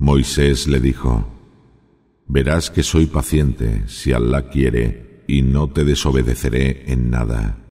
Moisés le dijo, Verás que soy paciente si Allah quiere y no te desobedeceré en nada.